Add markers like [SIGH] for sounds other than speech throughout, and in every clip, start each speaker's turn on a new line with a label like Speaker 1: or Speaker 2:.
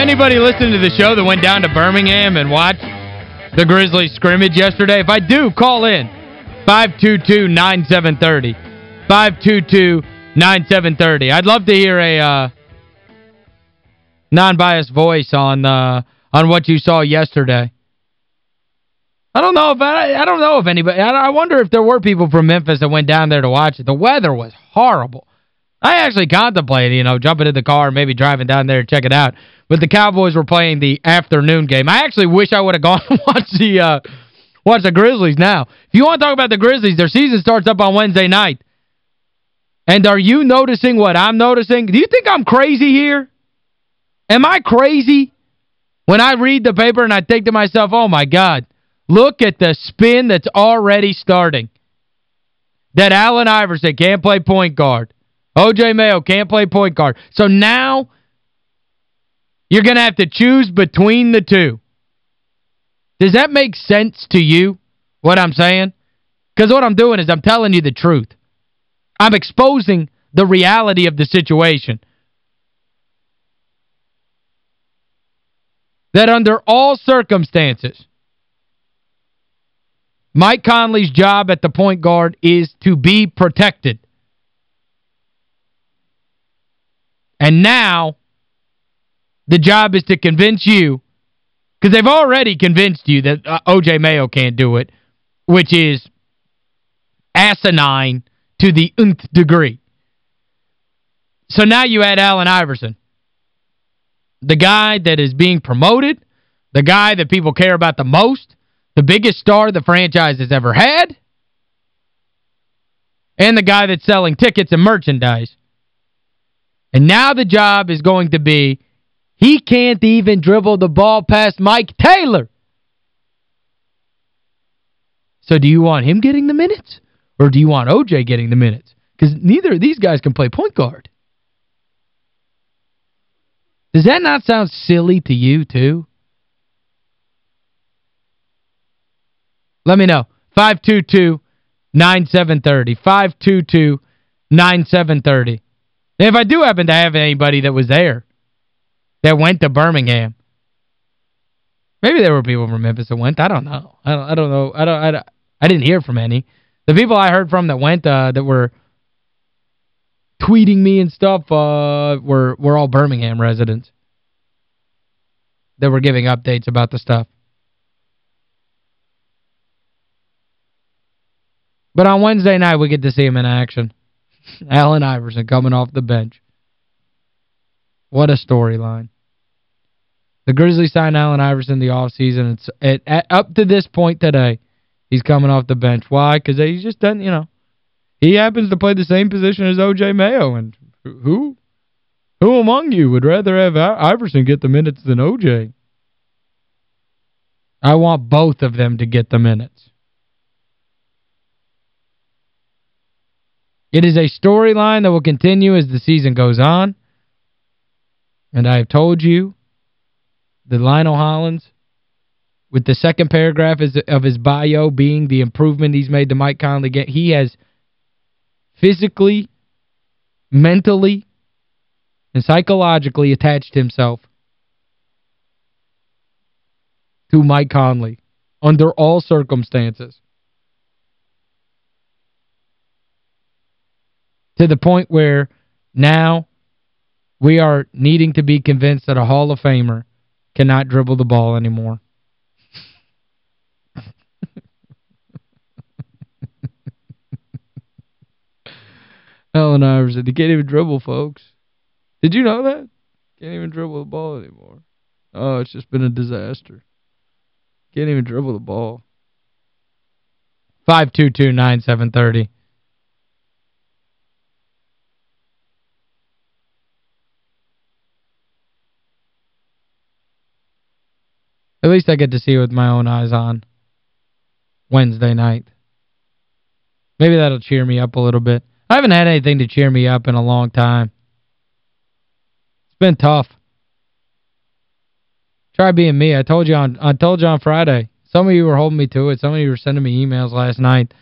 Speaker 1: Anybody listening to the show that went down to Birmingham and watched the Grizzlies scrimmage yesterday? If I do, call in. 522-9730. 522-9730. I'd love to hear a uh, non-biased voice on uh, on what you saw yesterday. I don't know if I, I don't know if anybody I, I wonder if there were people from Memphis that went down there to watch it. The weather was horrible. I actually contemplated, you know, jumping in the car and maybe driving down there to check it out. But the Cowboys were playing the afternoon game. I actually wish I would have [LAUGHS] gone and watched the uh, the Grizzlies now. If you want to talk about the Grizzlies, their season starts up on Wednesday night. And are you noticing what I'm noticing? Do you think I'm crazy here? Am I crazy when I read the paper and I think to myself, oh my God, look at the spin that's already starting. That Allen Iverson can't play point guard. O.J. Mayo can't play point guard. So now you're going to have to choose between the two. Does that make sense to you, what I'm saying? Because what I'm doing is I'm telling you the truth. I'm exposing the reality of the situation. That under all circumstances, Mike Conley's job at the point guard is to be protected. And now, the job is to convince you, because they've already convinced you that uh, O.J. Mayo can't do it, which is asinine to the nth degree. So now you add Allen Iverson, the guy that is being promoted, the guy that people care about the most, the biggest star the franchise has ever had, and the guy that's selling tickets and merchandise. And now the job is going to be he can't even dribble the ball past Mike Taylor. So do you want him getting the minutes? Or do you want O.J. getting the minutes? Because neither of these guys can play point guard. Does that not sound silly to you, too? Let me know. 522-9730. 522-9730. If I do happen to have anybody that was there that went to Birmingham, maybe there were people from Memphis that went. I don't know. I don't I don't know. I don't I, I didn't hear from any. The people I heard from that went uh, that were tweeting me and stuff uh, were were all Birmingham residents that were giving updates about the stuff. But on Wednesday night, we get to see him in action. [LAUGHS] Allen Iverson coming off the bench. What a storyline. The Grizzlies signed Allen Iverson the offseason. It's at, at, up to this point today, he's coming off the bench. Why? Because he just doesn't, you know, he happens to play the same position as O.J. Mayo. And who? Who among you would rather have Iverson get the minutes than O.J.? I want both of them to get the minutes. It is a storyline that will continue as the season goes on. And I have told you that Lionel Hollins, with the second paragraph of his bio being the improvement he's made to Mike Conley, he has physically, mentally, and psychologically attached himself to Mike Conley under all circumstances. To the point where now we are needing to be convinced that a Hall of Famer cannot dribble the ball anymore. [LAUGHS] Allen Iverson, he can't even dribble, folks. Did you know that? Can't even dribble the ball anymore. Oh, it's just been a disaster. Can't even dribble the ball. 522-9730. At least I get to see it with my own eyes on Wednesday night. Maybe that'll cheer me up a little bit. I haven't had anything to cheer me up in a long time. It's been tough. Try being me. I told you on I told you on Friday. Some of you were holding me to it. Some of you were sending me emails last night.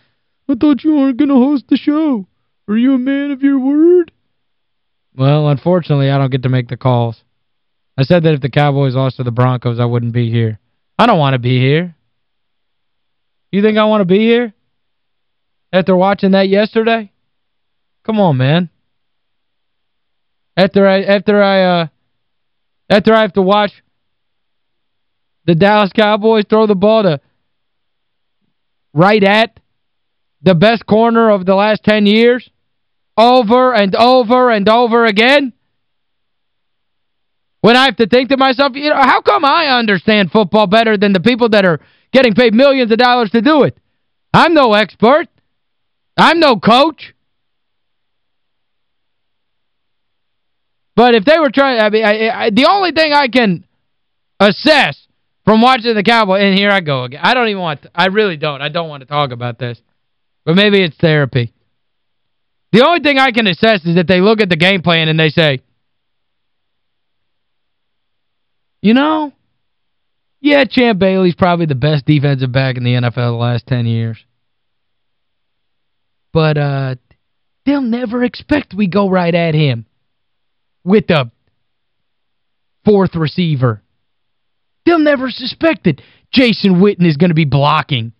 Speaker 1: I thought you weren't going to host the show. Are you a man of your word? Well, unfortunately, I don't get to make the calls. I said that if the Cowboys lost to the Broncos, I wouldn't be here. I don't want to be here. You think I want to be here? After watching that yesterday? Come on, man. After I after I uh after I have to watch the Dallas Cowboys throw the ball to right at the best corner of the last 10 years over and over and over again? When I have to think to myself, you know, how come I understand football better than the people that are getting paid millions of dollars to do it? I'm no expert. I'm no coach. But if they were trying, I mean, I, I, the only thing I can assess from watching the Cowboys, and here I go again. I don't even want, to, I really don't. I don't want to talk about this. But maybe it's therapy. The only thing I can assess is that they look at the game plan and they say, you know, yeah, Champ Bailey's probably the best defensive back in the NFL the last 10 years. But uh they'll never expect we go right at him with the fourth receiver. They'll never suspect that Jason Witten is going to be blocking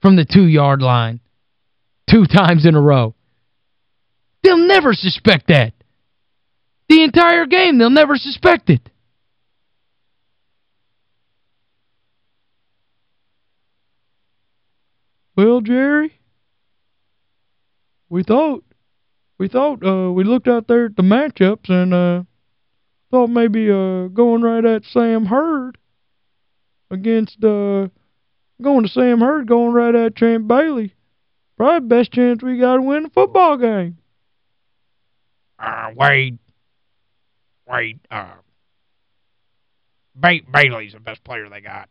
Speaker 1: from the two-yard line two times in a row. They'll never suspect that. The entire game, they'll never suspect it. Well, Jerry, we thought we thought uh we looked out there at the matchups and uh thought maybe uh going right at Sam Hurd against uh going to Sam Hurd going right at Champ Bailey. Probably best chance we got to win the football game.
Speaker 2: Uh Wade Wade uh ba Bailey's the best player they got.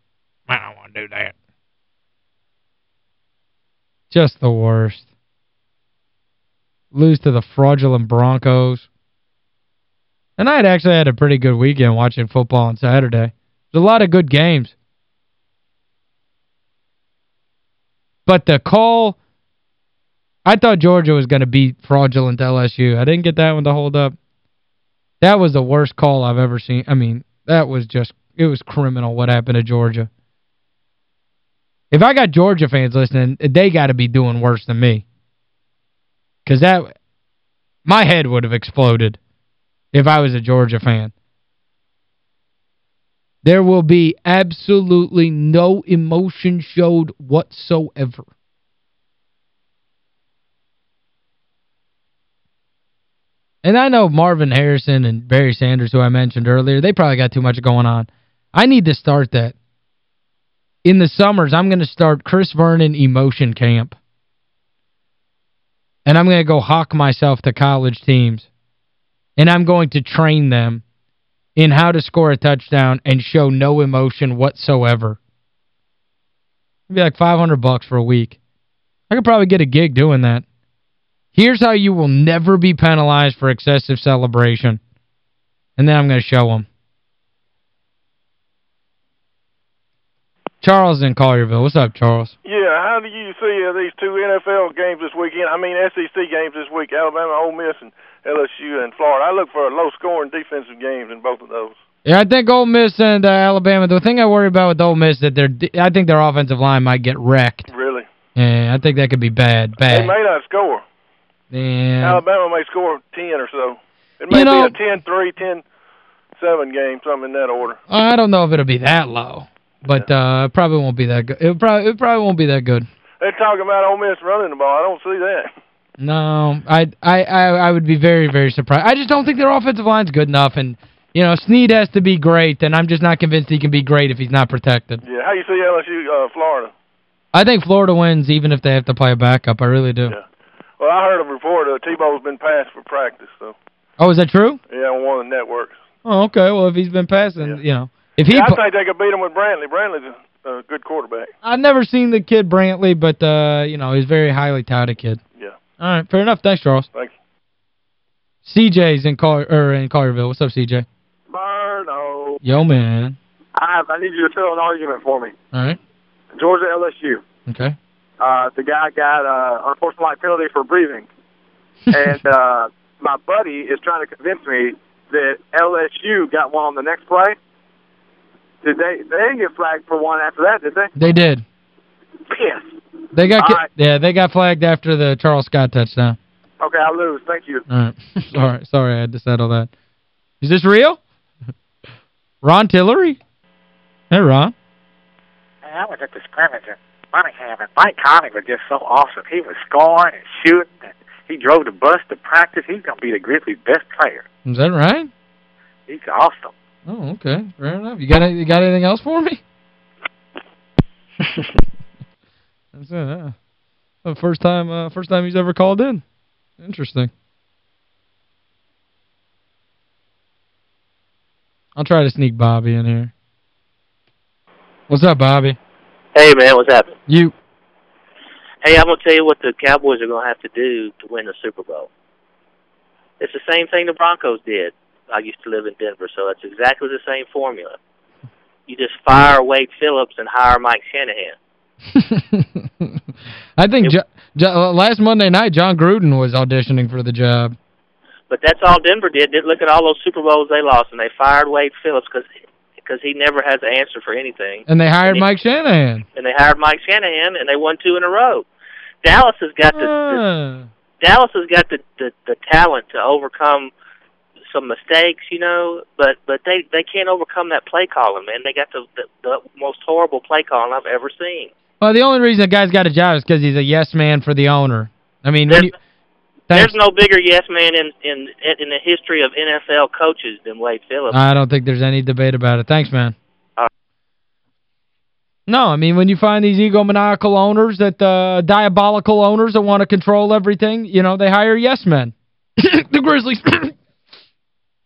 Speaker 2: I don't want to do that.
Speaker 1: Just the worst. Lose to the fraudulent Broncos. And I had actually had a pretty good weekend watching football on Saturday. There's a lot of good games. But the call, I thought Georgia was going to beat fraudulent LSU. I didn't get that one to hold up. That was the worst call I've ever seen. I mean, that was just, it was criminal what happened to Georgia. If I got Georgia fans listening, they got to be doing worse than me. Because that, my head would have exploded if I was a Georgia fan. There will be absolutely no emotion showed whatsoever. And I know Marvin Harrison and Barry Sanders, who I mentioned earlier, they probably got too much going on. I need to start that. In the summers, I'm going to start Chris Vernon Emotion Camp. And I'm going to go hawk myself to college teams. And I'm going to train them in how to score a touchdown and show no emotion whatsoever. It'd be like 500 bucks for a week. I could probably get a gig doing that. Here's how you will never be penalized for excessive celebration. And then I'm going to show them. Charles in Collierville. What's up, Charles?
Speaker 3: Yeah, how do you see uh, these two NFL games this weekend? I mean, SEC games this week, Alabama, Ole Miss, and LSU and Florida. I look for a low-scoring defensive games in both of those.
Speaker 1: Yeah, I think Ole Miss and uh, Alabama, the thing I worry about with Ole Miss that they're I think their offensive line might get wrecked.
Speaker 3: Really?
Speaker 1: Yeah, I think that could be bad, bad.
Speaker 3: They may not score.
Speaker 1: Yeah.
Speaker 3: Alabama may score 10 or so. It may
Speaker 1: you know,
Speaker 3: be a 10-3, 10-7 game, something in that order.
Speaker 1: I don't know if it'll be that low. But uh it probably won't be that good. It probably it probably won't be that good.
Speaker 3: They're talking about Ole Miss running the ball. I don't see that.
Speaker 1: No, I I I, I would be very very surprised. I just don't think their offensive line's good enough and you know, Snead has to be great, and I'm just not convinced he can be great if he's not protected.
Speaker 3: Yeah, how you see LSU uh, Florida?
Speaker 1: I think Florida wins even if they have to play a backup. I really do.
Speaker 3: Yeah. Well, I heard a report uh, Tebow's been passed for practice, so
Speaker 1: Oh, is that true?
Speaker 3: yeah, on one of the networks.
Speaker 1: Oh, okay. Well, if he's been passing,
Speaker 3: Yeah.
Speaker 1: you know. If he
Speaker 3: Yeah, I think they could beat him with Brantley. Brantley's a, a good quarterback.
Speaker 1: I've never seen the kid Brantley, but, uh, you know, he's a very highly touted kid.
Speaker 3: Yeah.
Speaker 1: All right, fair enough. Thanks, Charles.
Speaker 3: Thank
Speaker 1: CJ's in Car or in Collierville. What's up, CJ?
Speaker 4: Verno.
Speaker 1: Yo, man.
Speaker 4: I have, I need you to settle an argument for me.
Speaker 1: All right.
Speaker 4: Georgia LSU.
Speaker 1: Okay.
Speaker 4: Uh, the guy got uh, unsportsmanlike penalty for breathing, [LAUGHS] and uh, my buddy is trying to convince me that LSU got one on the next play. Did they? They didn't get flagged for one after that, did they?
Speaker 1: They did.
Speaker 4: Yes.
Speaker 1: They got
Speaker 4: right.
Speaker 1: yeah, they got flagged after the Charles Scott touchdown.
Speaker 4: Okay, I lose. Thank you.
Speaker 1: All right. [LAUGHS] sorry, sorry I had to settle that. Is this real? [LAUGHS] Ron Tillery? Hey, Ron.
Speaker 2: Man, I was at the scrimmage Birmingham, and Mike Conley was just so awesome. He was scoring and shooting, and he drove the bus to practice. He's going to be the Grizzlies' best player.
Speaker 1: Is that right?
Speaker 2: He's awesome.
Speaker 1: Oh, okay. Fair enough. You got any, you got anything else for me? [LAUGHS] That's it. The first time uh, first time he's ever called in. Interesting. I'll try to sneak Bobby in here. What's up, Bobby?
Speaker 5: Hey man, what's happening?
Speaker 1: You
Speaker 5: Hey, I'm gonna tell you what the Cowboys are gonna have to do to win the Super Bowl. It's the same thing the Broncos did. I used to live in Denver, so it's exactly the same formula. You just fire Wade Phillips and hire Mike Shanahan. [LAUGHS]
Speaker 1: I think
Speaker 5: Yep.
Speaker 1: jo jo last Monday night Jon Gruden was auditioning for the job.
Speaker 5: But that's all Denver did. Did Look at all those Super Bowls they lost, and they fired Wade Phillips because because he never has an answer for anything.
Speaker 1: And they hired
Speaker 5: And he-
Speaker 1: Mike Shanahan.
Speaker 5: And they hired Mike Shanahan, and they won two in a row. Dallas has got the, the
Speaker 1: Ah.
Speaker 5: Dallas has got the, the the talent to overcome some mistakes, you know, but but they they can't overcome that play calling, man. They got the the, the most horrible play calling I've ever seen.
Speaker 1: Well, the only reason the guy's got a job is because he's a yes man for the owner. I mean, when you, thanks.
Speaker 5: there's no bigger yes man in in in the history of NFL coaches than Wade Phillips.
Speaker 1: I don't think there's any debate about it. Thanks, man.
Speaker 5: Uh,
Speaker 1: no, I mean, when you find these egomaniacal owners, that uh, diabolical owners that want to control everything, you know, they hire yes men. [COUGHS] the Grizzlies